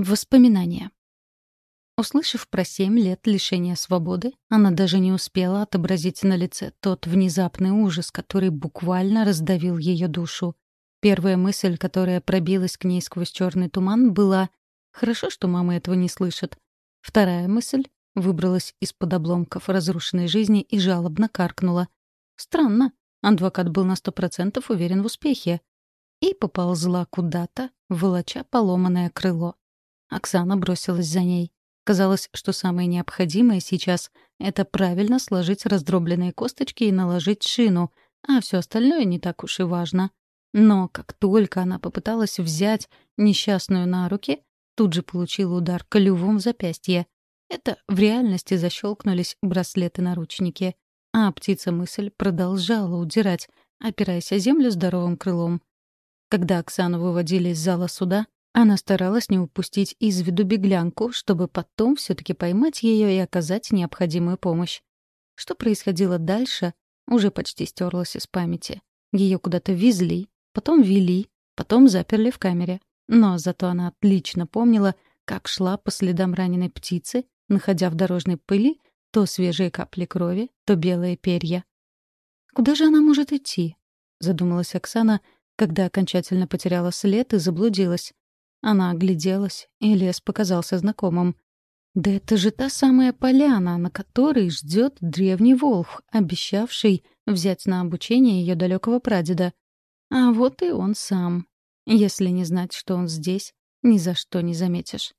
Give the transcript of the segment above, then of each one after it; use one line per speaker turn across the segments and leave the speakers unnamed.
Воспоминания. Услышав про семь лет лишения свободы, она даже не успела отобразить на лице тот внезапный ужас, который буквально раздавил ее душу. Первая мысль, которая пробилась к ней сквозь черный туман, была «Хорошо, что мама этого не слышит». Вторая мысль выбралась из-под обломков разрушенной жизни и жалобно каркнула. Странно, адвокат был на сто процентов уверен в успехе. И поползла куда-то, волоча поломанное крыло. Оксана бросилась за ней. Казалось, что самое необходимое сейчас — это правильно сложить раздробленные косточки и наложить шину, а все остальное не так уж и важно. Но как только она попыталась взять несчастную на руки, тут же получила удар клювом в запястье. Это в реальности защелкнулись браслеты-наручники. А птица-мысль продолжала удирать, опираясь о землю здоровым крылом. Когда Оксану выводили из зала суда, она старалась не упустить из виду беглянку, чтобы потом все таки поймать ее и оказать необходимую помощь. Что происходило дальше, уже почти стерлось из памяти. Ее куда-то везли, потом вели, потом заперли в камере. Но зато она отлично помнила, как шла по следам раненой птицы, находя в дорожной пыли то свежие капли крови, то белые перья. «Куда же она может идти?» — задумалась Оксана, когда окончательно потеряла след и заблудилась. Она огляделась, и лес показался знакомым. Да это же та самая поляна, на которой ждет древний волх, обещавший взять на обучение ее далекого прадеда. А вот и он сам. Если не знать, что он здесь, ни за что не заметишь.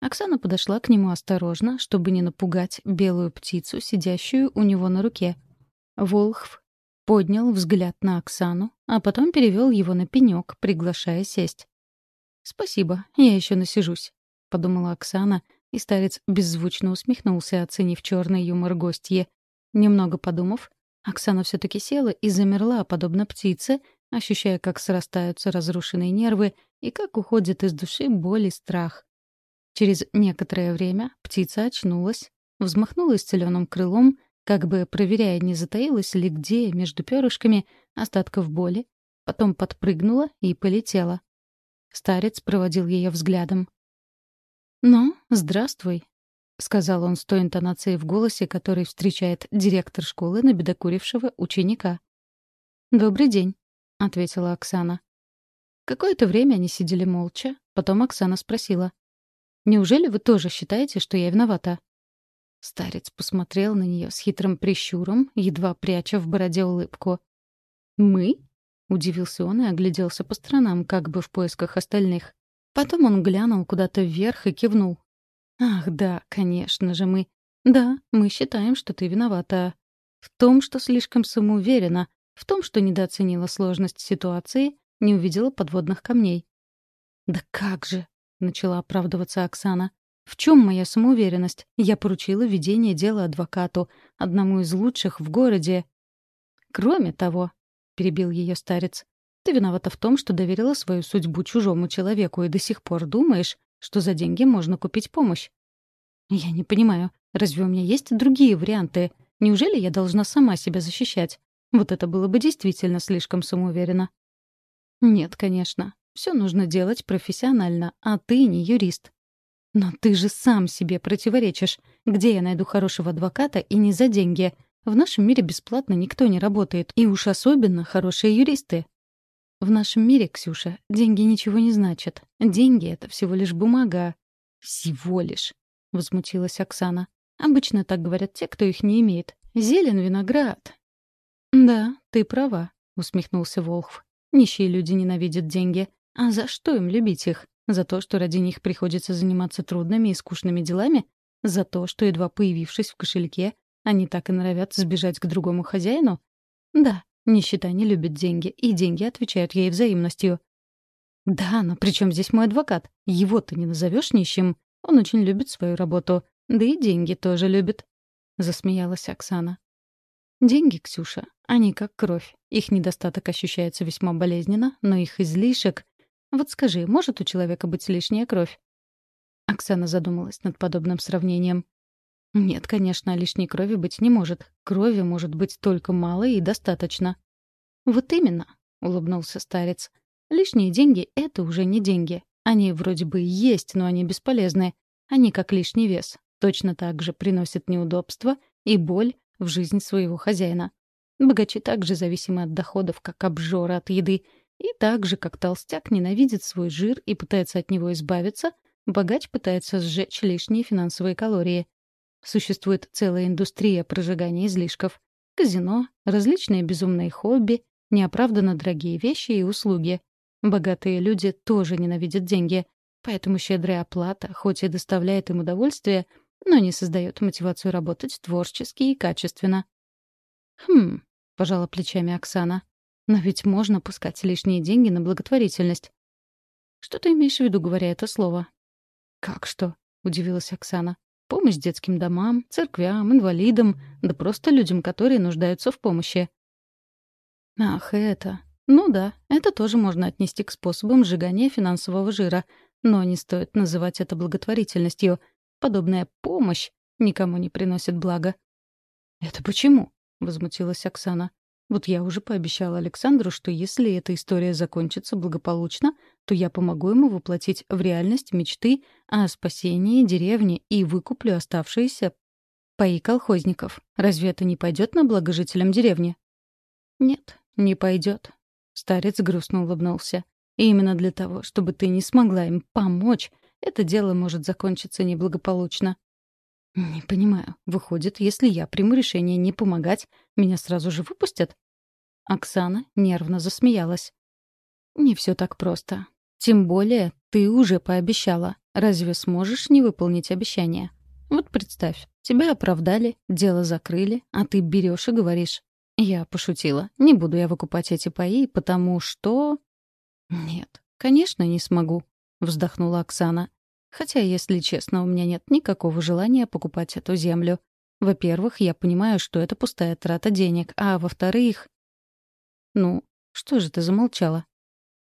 Оксана подошла к нему осторожно, чтобы не напугать белую птицу, сидящую у него на руке. Волхв поднял взгляд на Оксану, а потом перевел его на пенек, приглашая сесть. «Спасибо, я еще насижусь», — подумала Оксана, и старец беззвучно усмехнулся, оценив черный юмор гостье. Немного подумав, Оксана все-таки села и замерла, подобно птице, ощущая, как срастаются разрушенные нервы и как уходит из души боль и страх. Через некоторое время птица очнулась, взмахнула исцеленным крылом, как бы проверяя, не затаилась ли где между перышками остатков боли, потом подпрыгнула и полетела. Старец проводил ее взглядом. «Ну, здравствуй», — сказал он с той интонацией в голосе, который встречает директор школы набедокурившего ученика. «Добрый день», — ответила Оксана. Какое-то время они сидели молча, потом Оксана спросила. «Неужели вы тоже считаете, что я виновата?» Старец посмотрел на нее с хитрым прищуром, едва пряча в бороде улыбку. «Мы?» — удивился он и огляделся по сторонам, как бы в поисках остальных. Потом он глянул куда-то вверх и кивнул. «Ах, да, конечно же, мы. Да, мы считаем, что ты виновата. В том, что слишком самоуверена, в том, что недооценила сложность ситуации, не увидела подводных камней». «Да как же!» — начала оправдываться Оксана. «В чем моя самоуверенность? Я поручила ведение дела адвокату, одному из лучших в городе. Кроме того, перебил ее старец. «Ты виновата в том, что доверила свою судьбу чужому человеку и до сих пор думаешь, что за деньги можно купить помощь». «Я не понимаю, разве у меня есть другие варианты? Неужели я должна сама себя защищать? Вот это было бы действительно слишком самоуверенно». «Нет, конечно. Все нужно делать профессионально, а ты не юрист». «Но ты же сам себе противоречишь. Где я найду хорошего адвоката и не за деньги?» В нашем мире бесплатно никто не работает, и уж особенно хорошие юристы. В нашем мире, Ксюша, деньги ничего не значат. Деньги — это всего лишь бумага. Всего лишь, — возмутилась Оксана. Обычно так говорят те, кто их не имеет. Зелен виноград. Да, ты права, — усмехнулся Волхв. Нищие люди ненавидят деньги. А за что им любить их? За то, что ради них приходится заниматься трудными и скучными делами? За то, что, едва появившись в кошельке, они так и норовят сбежать к другому хозяину? Да, нищета не любит деньги, и деньги отвечают ей взаимностью. Да, но при чем здесь мой адвокат? Его ты не назовешь нищим. Он очень любит свою работу. Да и деньги тоже любит. Засмеялась Оксана. Деньги, Ксюша, они как кровь. Их недостаток ощущается весьма болезненно, но их излишек... Вот скажи, может у человека быть лишняя кровь? Оксана задумалась над подобным сравнением. Нет, конечно, лишней крови быть не может. Крови может быть только мало и достаточно. Вот именно, улыбнулся старец. Лишние деньги — это уже не деньги. Они вроде бы есть, но они бесполезны. Они как лишний вес. Точно так же приносят неудобства и боль в жизнь своего хозяина. Богачи также зависимы от доходов, как обжора от еды. И так же, как толстяк ненавидит свой жир и пытается от него избавиться, богач пытается сжечь лишние финансовые калории. Существует целая индустрия прожигания излишков. Казино, различные безумные хобби, неоправданно дорогие вещи и услуги. Богатые люди тоже ненавидят деньги, поэтому щедрая оплата, хоть и доставляет им удовольствие, но не создает мотивацию работать творчески и качественно. «Хм», — пожала плечами Оксана, «но ведь можно пускать лишние деньги на благотворительность». «Что ты имеешь в виду, говоря это слово?» «Как что?» — удивилась Оксана. «Помощь детским домам, церквям, инвалидам, да просто людям, которые нуждаются в помощи». «Ах, это...» Ну да, это тоже можно отнести к способам сжигания финансового жира, но не стоит называть это благотворительностью. Подобная помощь никому не приносит блага. «Это почему?» — возмутилась Оксана. «Вот я уже пообещала Александру, что если эта история закончится благополучно, то я помогу ему воплотить в реальность мечты о спасении деревни и выкуплю оставшиеся паи колхозников. Разве это не пойдет на благо жителям деревни?» «Нет, не пойдет. Старец грустно улыбнулся. И именно для того, чтобы ты не смогла им помочь, это дело может закончиться неблагополучно. Не понимаю. Выходит, если я приму решение не помогать, меня сразу же выпустят? Оксана нервно засмеялась. Не все так просто. Тем более, ты уже пообещала. Разве сможешь не выполнить обещание? Вот представь, тебя оправдали, дело закрыли, а ты берешь и говоришь. Я пошутила. Не буду я выкупать эти паи, потому что... Нет, конечно, не смогу, вздохнула Оксана. Хотя, если честно, у меня нет никакого желания покупать эту землю. Во-первых, я понимаю, что это пустая трата денег, а во-вторых... Ну, что же ты замолчала?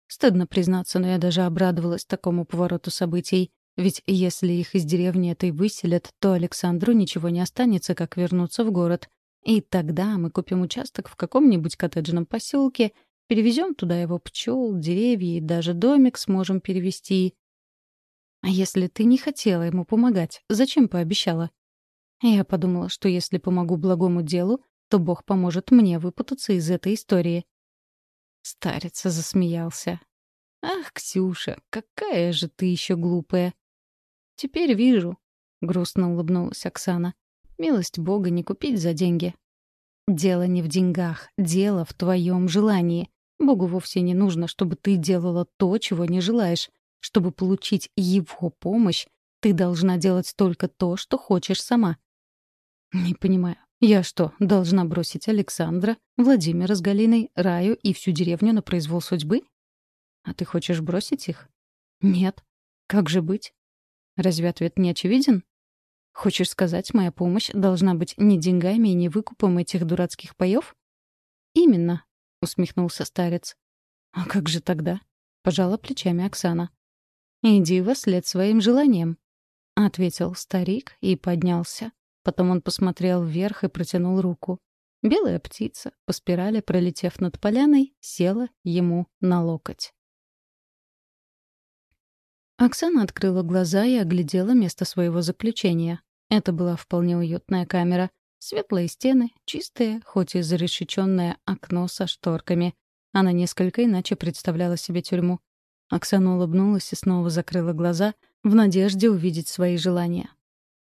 Стыдно признаться, но я даже обрадовалась такому повороту событий. Ведь если их из деревни этой выселят, то Александру ничего не останется, как вернуться в город. И тогда мы купим участок в каком-нибудь коттеджном поселке, перевезем туда его пчел, деревья и даже домик сможем перевести. А если ты не хотела ему помогать, зачем пообещала? Я подумала, что если помогу благому делу, то Бог поможет мне выпутаться из этой истории. Старец засмеялся. «Ах, Ксюша, какая же ты еще глупая!» «Теперь вижу», — грустно улыбнулась Оксана. Милость Бога не купить за деньги. Дело не в деньгах, дело в твоем желании. Богу вовсе не нужно, чтобы ты делала то, чего не желаешь. Чтобы получить его помощь, ты должна делать только то, что хочешь сама. Не понимаю. Я что, должна бросить Александра, Владимира с Галиной, Раю и всю деревню на произвол судьбы? А ты хочешь бросить их? Нет. Как же быть? Разве ответ не очевиден? Хочешь сказать, моя помощь должна быть не деньгами и не выкупом этих дурацких паёв? Именно, усмехнулся старец. А как же тогда? Пожала плечами Оксана. Иди вслед своим желаниям, ответил старик и поднялся. Потом он посмотрел вверх и протянул руку. Белая птица, по спирали пролетев над поляной, села ему на локоть. Оксана открыла глаза и оглядела место своего заключения. Это была вполне уютная камера. Светлые стены, чистое, хоть и зарешеченное окно со шторками. Она несколько иначе представляла себе тюрьму. Оксана улыбнулась и снова закрыла глаза в надежде увидеть свои желания.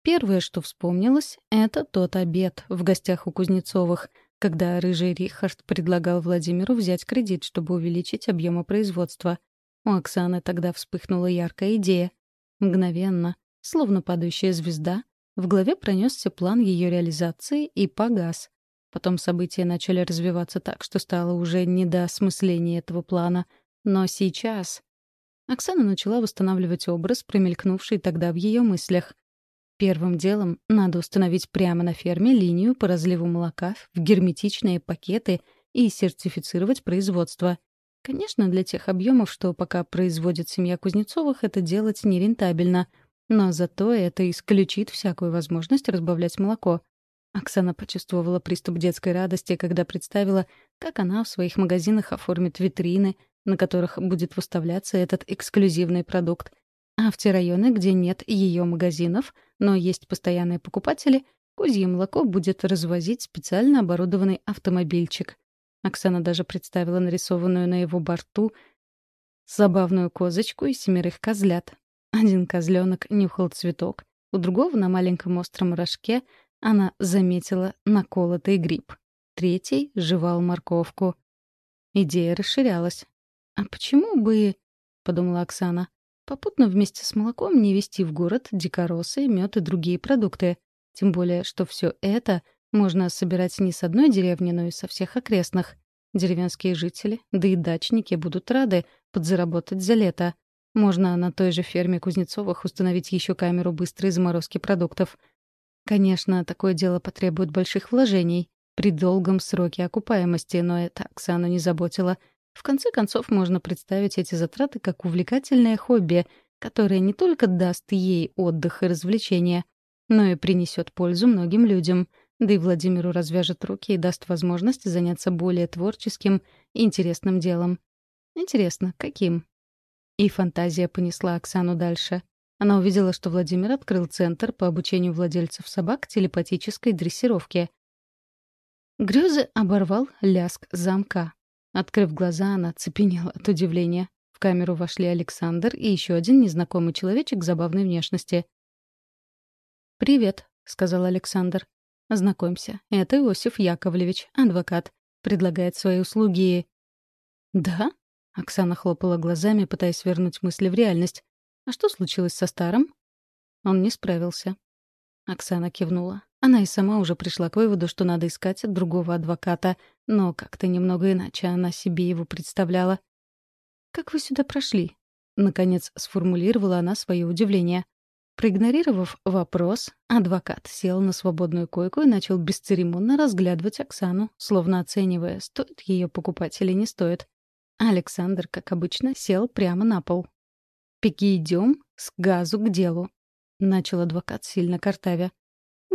Первое, что вспомнилось, — это тот обед в гостях у Кузнецовых, когда рыжий Рихард предлагал Владимиру взять кредит, чтобы увеличить объемы производства. У Оксаны тогда вспыхнула яркая идея. Мгновенно, словно падающая звезда, в голове пронесся план ее реализации и погас. Потом события начали развиваться так, что стало уже не до осмысления этого плана. Но сейчас... Оксана начала восстанавливать образ, промелькнувший тогда в ее мыслях. Первым делом надо установить прямо на ферме линию по разливу молока в герметичные пакеты и сертифицировать производство. Конечно, для тех объемов, что пока производит семья Кузнецовых, это делать нерентабельно — но зато это исключит всякую возможность разбавлять молоко. Оксана почувствовала приступ детской радости, когда представила, как она в своих магазинах оформит витрины, на которых будет выставляться этот эксклюзивный продукт. А в те районы, где нет ее магазинов, но есть постоянные покупатели, козье молоко будет развозить специально оборудованный автомобильчик. Оксана даже представила нарисованную на его борту забавную козочку и семерых козлят. Один козленок нюхал цветок, у другого на маленьком остром рожке она заметила наколотый гриб. Третий жевал морковку. Идея расширялась. «А почему бы...» — подумала Оксана. «Попутно вместе с молоком не везти в город дикоросы, мед и другие продукты. Тем более, что все это можно собирать не с одной деревни, но и со всех окрестных. Деревенские жители, да и дачники будут рады подзаработать за лето. Можно на той же ферме Кузнецовых установить еще камеру быстрой заморозки продуктов. Конечно, такое дело потребует больших вложений при долгом сроке окупаемости, но это Оксану не заботило — в конце концов, можно представить эти затраты как увлекательное хобби, которое не только даст ей отдых и развлечения, но и принесет пользу многим людям, да и Владимиру развяжет руки и даст возможность заняться более творческим и интересным делом. Интересно, каким? И фантазия понесла Оксану дальше. Она увидела, что Владимир открыл центр по обучению владельцев собак телепатической дрессировке. Грёзы оборвал ляск замка. Открыв глаза, она цепенела от удивления. В камеру вошли Александр и еще один незнакомый человечек забавной внешности. «Привет», — сказал Александр. «Знакомься, это Иосиф Яковлевич, адвокат. Предлагает свои услуги». «Да?» — Оксана хлопала глазами, пытаясь вернуть мысли в реальность. «А что случилось со старым?» Он не справился. Оксана кивнула. Она и сама уже пришла к выводу, что надо искать другого адвоката, но как-то немного иначе она себе его представляла. «Как вы сюда прошли?» Наконец сформулировала она свое удивление. Проигнорировав вопрос, адвокат сел на свободную койку и начал бесцеремонно разглядывать Оксану, словно оценивая, стоит ее покупать или не стоит. Александр, как обычно, сел прямо на пол. «Пеки идем с газу к делу», — начал адвокат сильно картавя.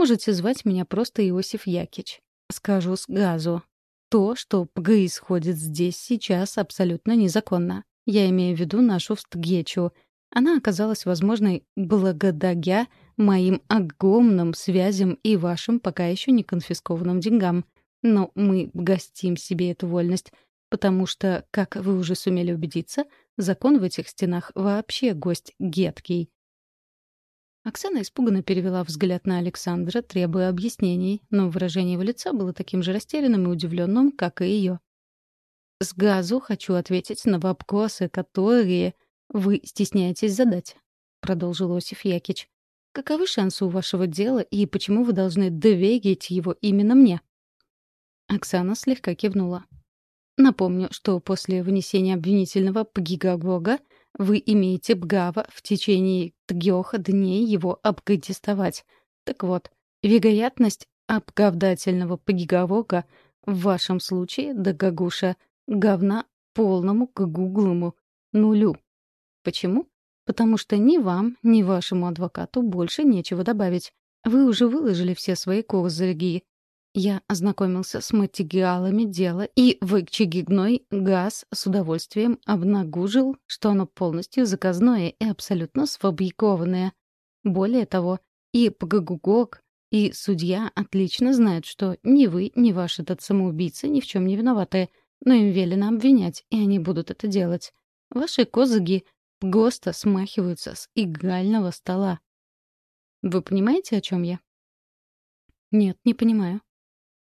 Можете звать меня просто Иосиф Якич. Скажу с газу. То, что происходит здесь сейчас, абсолютно незаконно. Я имею в виду нашу встгечу. Она оказалась возможной благодаря моим огромным связям и вашим пока еще не конфискованным деньгам. Но мы гостим себе эту вольность, потому что, как вы уже сумели убедиться, закон в этих стенах вообще гость геткий. Оксана испуганно перевела взгляд на Александра, требуя объяснений, но выражение его лица было таким же растерянным и удивленным, как и ее. «С газу хочу ответить на вопросы, которые вы стесняетесь задать», — продолжил Осиф Якич. «Каковы шансы у вашего дела и почему вы должны доверить его именно мне?» Оксана слегка кивнула. Напомню, что после вынесения обвинительного пгигагога вы имеете бгава в течение тгёха дней его обгадистовать. Так вот, вероятность обговдательного пгиговога в вашем случае до гагуша говна полному к гуглому нулю. Почему? Потому что ни вам, ни вашему адвокату больше нечего добавить. Вы уже выложили все свои козыри, я ознакомился с материалами дела и в очередной газ с удовольствием обнагужил, что оно полностью заказное и абсолютно сфабрикованное. Более того, и Пгагугок, и судья отлично знают, что ни вы, ни ваш этот самоубийца ни в чем не виноваты, но им велено обвинять, и они будут это делать. Ваши козыги госто смахиваются с игрального стола. Вы понимаете, о чем я? Нет, не понимаю.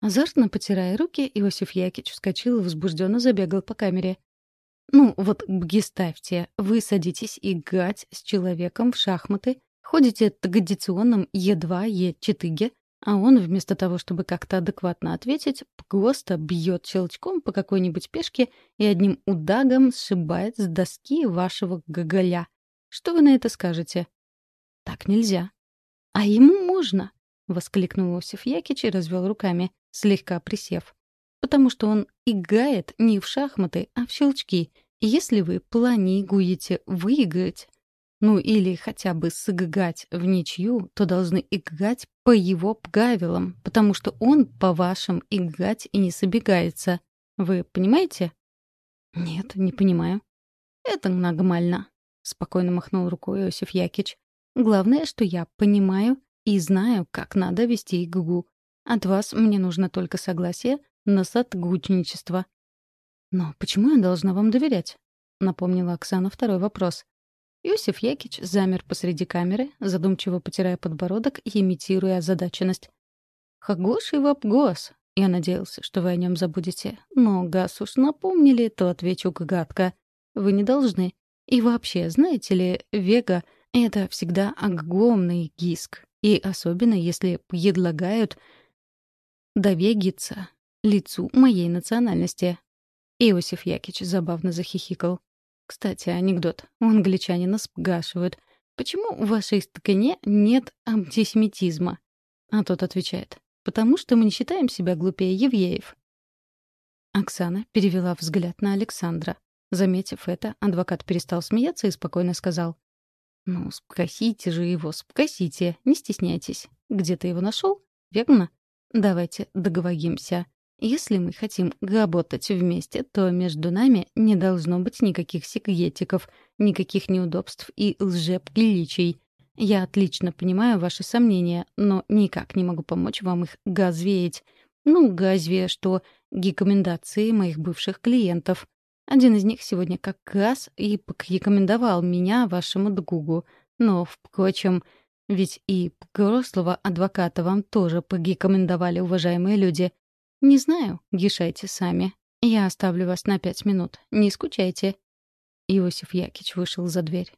Азартно потирая руки, Иосиф Якич вскочил и возбужденно забегал по камере. «Ну, вот представьте, вы садитесь играть с человеком в шахматы, ходите традиционным Е2, Е4, а он вместо того, чтобы как-то адекватно ответить, просто бьет щелчком по какой-нибудь пешке и одним удагом сшибает с доски вашего гоголя. Что вы на это скажете? Так нельзя. А ему можно, — воскликнул Осиф Якич и развел руками слегка присев. Потому что он играет не в шахматы, а в щелчки. Если вы планируете выиграть, ну или хотя бы сыграть в ничью, то должны играть по его правилам, потому что он по вашим играть и не собирается. Вы понимаете? Нет, не понимаю. Это нормально, спокойно махнул рукой Иосиф Якич. Главное, что я понимаю и знаю, как надо вести игру. От вас мне нужно только согласие на сотрудничество. Но почему я должна вам доверять? напомнила Оксана второй вопрос. Иосиф Якич замер посреди камеры, задумчиво потирая подбородок и имитируя озадаченность. «Хагош и вапгос. Я надеялся, что вы о нем забудете. Но газ уж напомнили, то отвечу гадко. Вы не должны. И вообще, знаете ли, вега — это всегда огромный гиск. И особенно, если предлагают довегиться лицу моей национальности. Иосиф Якич забавно захихикал. Кстати, анекдот. У англичанина спрашивают, почему в вашей стакане нет антисемитизма? А тот отвечает, потому что мы не считаем себя глупее евреев. Оксана перевела взгляд на Александра. Заметив это, адвокат перестал смеяться и спокойно сказал. «Ну, спросите же его, спросите, не стесняйтесь. Где ты его нашел? Верно? Давайте договоримся. Если мы хотим работать вместе, то между нами не должно быть никаких секретиков, никаких неудобств и лжеприличий. Я отлично понимаю ваши сомнения, но никак не могу помочь вам их газвеять. Ну, разве что рекомендации моих бывших клиентов. Один из них сегодня как раз и порекомендовал меня вашему другу. Но, впрочем, ведь и прошлого адвоката вам тоже порекомендовали, уважаемые люди. Не знаю, решайте сами. Я оставлю вас на пять минут. Не скучайте. Иосиф Якич вышел за дверь.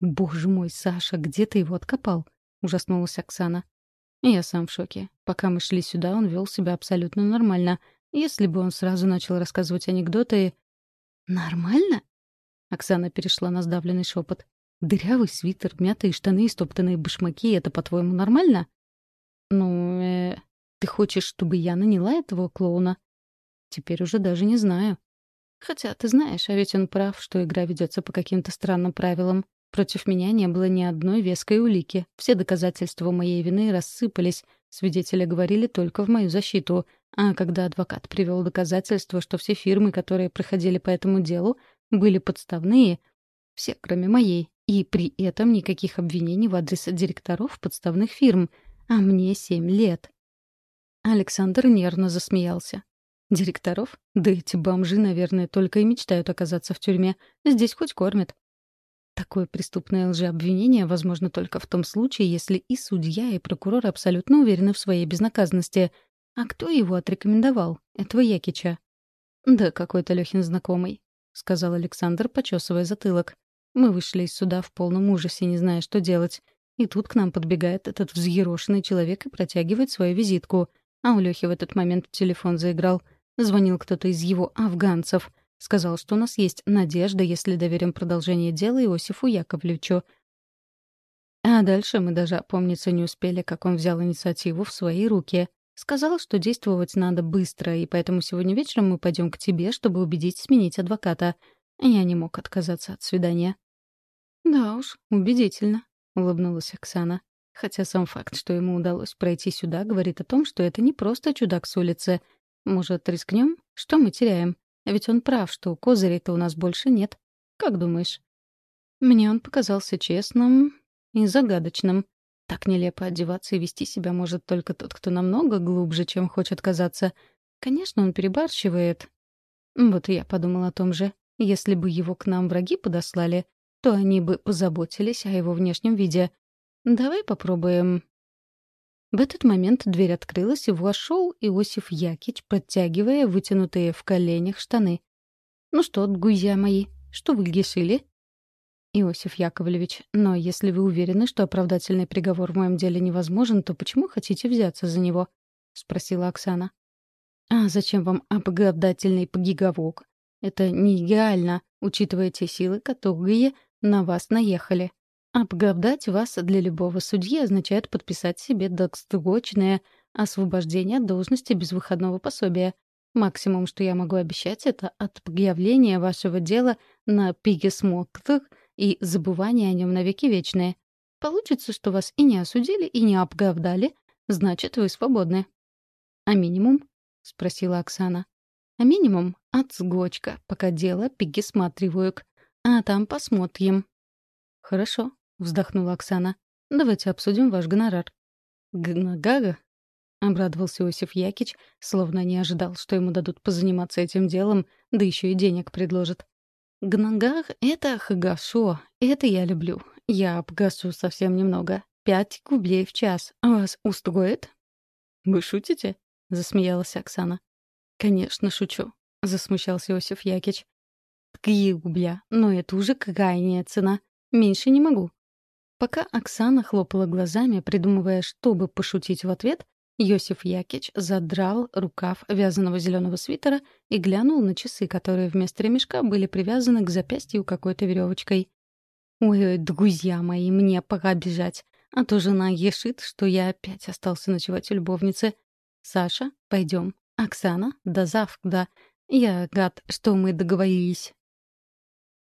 «Боже мой, Саша, где ты его откопал?» — ужаснулась Оксана. Я сам в шоке. Пока мы шли сюда, он вел себя абсолютно нормально. Если бы он сразу начал рассказывать анекдоты... «Нормально?» Оксана перешла на сдавленный шепот. «Дырявый свитер, мятые штаны и стоптанные башмаки — это, по-твоему, нормально?» «Ну, э, ты хочешь, чтобы я наняла этого клоуна?» «Теперь уже даже не знаю». «Хотя, ты знаешь, а ведь он прав, что игра ведется по каким-то странным правилам. Против меня не было ни одной веской улики. Все доказательства моей вины рассыпались. Свидетели говорили только в мою защиту. А когда адвокат привел доказательства, что все фирмы, которые проходили по этому делу, были подставные, все, кроме моей, и при этом никаких обвинений в адрес директоров подставных фирм, а мне семь лет. Александр нервно засмеялся. Директоров? Да эти бомжи, наверное, только и мечтают оказаться в тюрьме. Здесь хоть кормят. Такое преступное лжеобвинение возможно только в том случае, если и судья, и прокурор абсолютно уверены в своей безнаказанности. А кто его отрекомендовал? Этого Якича. «Да какой-то Лёхин знакомый», — сказал Александр, почесывая затылок. Мы вышли из суда в полном ужасе, не зная, что делать. И тут к нам подбегает этот взъерошенный человек и протягивает свою визитку. А у Лёхи в этот момент телефон заиграл. Звонил кто-то из его афганцев. Сказал, что у нас есть надежда, если доверим продолжение дела Иосифу Яковлевичу. А дальше мы даже опомниться не успели, как он взял инициативу в свои руки. Сказал, что действовать надо быстро, и поэтому сегодня вечером мы пойдем к тебе, чтобы убедить сменить адвоката. Я не мог отказаться от свидания. «Да уж, убедительно», — улыбнулась Оксана. Хотя сам факт, что ему удалось пройти сюда, говорит о том, что это не просто чудак с улицы. Может, рискнем? Что мы теряем? Ведь он прав, что козырей-то у нас больше нет. Как думаешь? Мне он показался честным и загадочным. Так нелепо одеваться и вести себя может только тот, кто намного глубже, чем хочет казаться. Конечно, он перебарщивает. Вот и я подумала о том же. Если бы его к нам враги подослали, то они бы позаботились о его внешнем виде. Давай попробуем в этот момент дверь открылась, и вошел Иосиф Якич, подтягивая вытянутые в коленях штаны. «Ну что, гузя мои, что вы решили?» «Иосиф Яковлевич, но если вы уверены, что оправдательный приговор в моем деле невозможен, то почему хотите взяться за него?» — спросила Оксана. «А зачем вам оправдательный приговор? Это не идеально, учитывая те силы, которые на вас наехали. Оправдать вас для любого судьи означает подписать себе долгосрочное освобождение от должности без выходного пособия. Максимум, что я могу обещать, это отъявление вашего дела на пересмотр и забывание о нем навеки вечные. Получится, что вас и не осудили, и не оправдали, значит, вы свободны. «А минимум?» — спросила Оксана. «А минимум отсгочка, пока дело присматриваю. А там посмотрим». «Хорошо», — вздохнула Оксана. «Давайте обсудим ваш гонорар». «Гнагага?» — обрадовался Иосиф Якич, словно не ожидал, что ему дадут позаниматься этим делом, да еще и денег предложат. «Гнагаг — это хагашо, это я люблю. Я обгасу совсем немного. Пять кублей в час. Вас устроит?» «Вы шутите?» — засмеялась Оксана. «Конечно, шучу», — засмущался Иосиф Якич. «Три рубля, но это уже крайняя цена. Меньше не могу». Пока Оксана хлопала глазами, придумывая, чтобы пошутить в ответ, Йосиф Якич задрал рукав вязаного зеленого свитера и глянул на часы, которые вместо ремешка были привязаны к запястью какой-то веревочкой. «Ой, друзья мои, мне пора бежать, а то жена ешит, что я опять остался ночевать у любовницы. Саша, пойдем. Оксана, до завтра. Я рад, что мы договорились».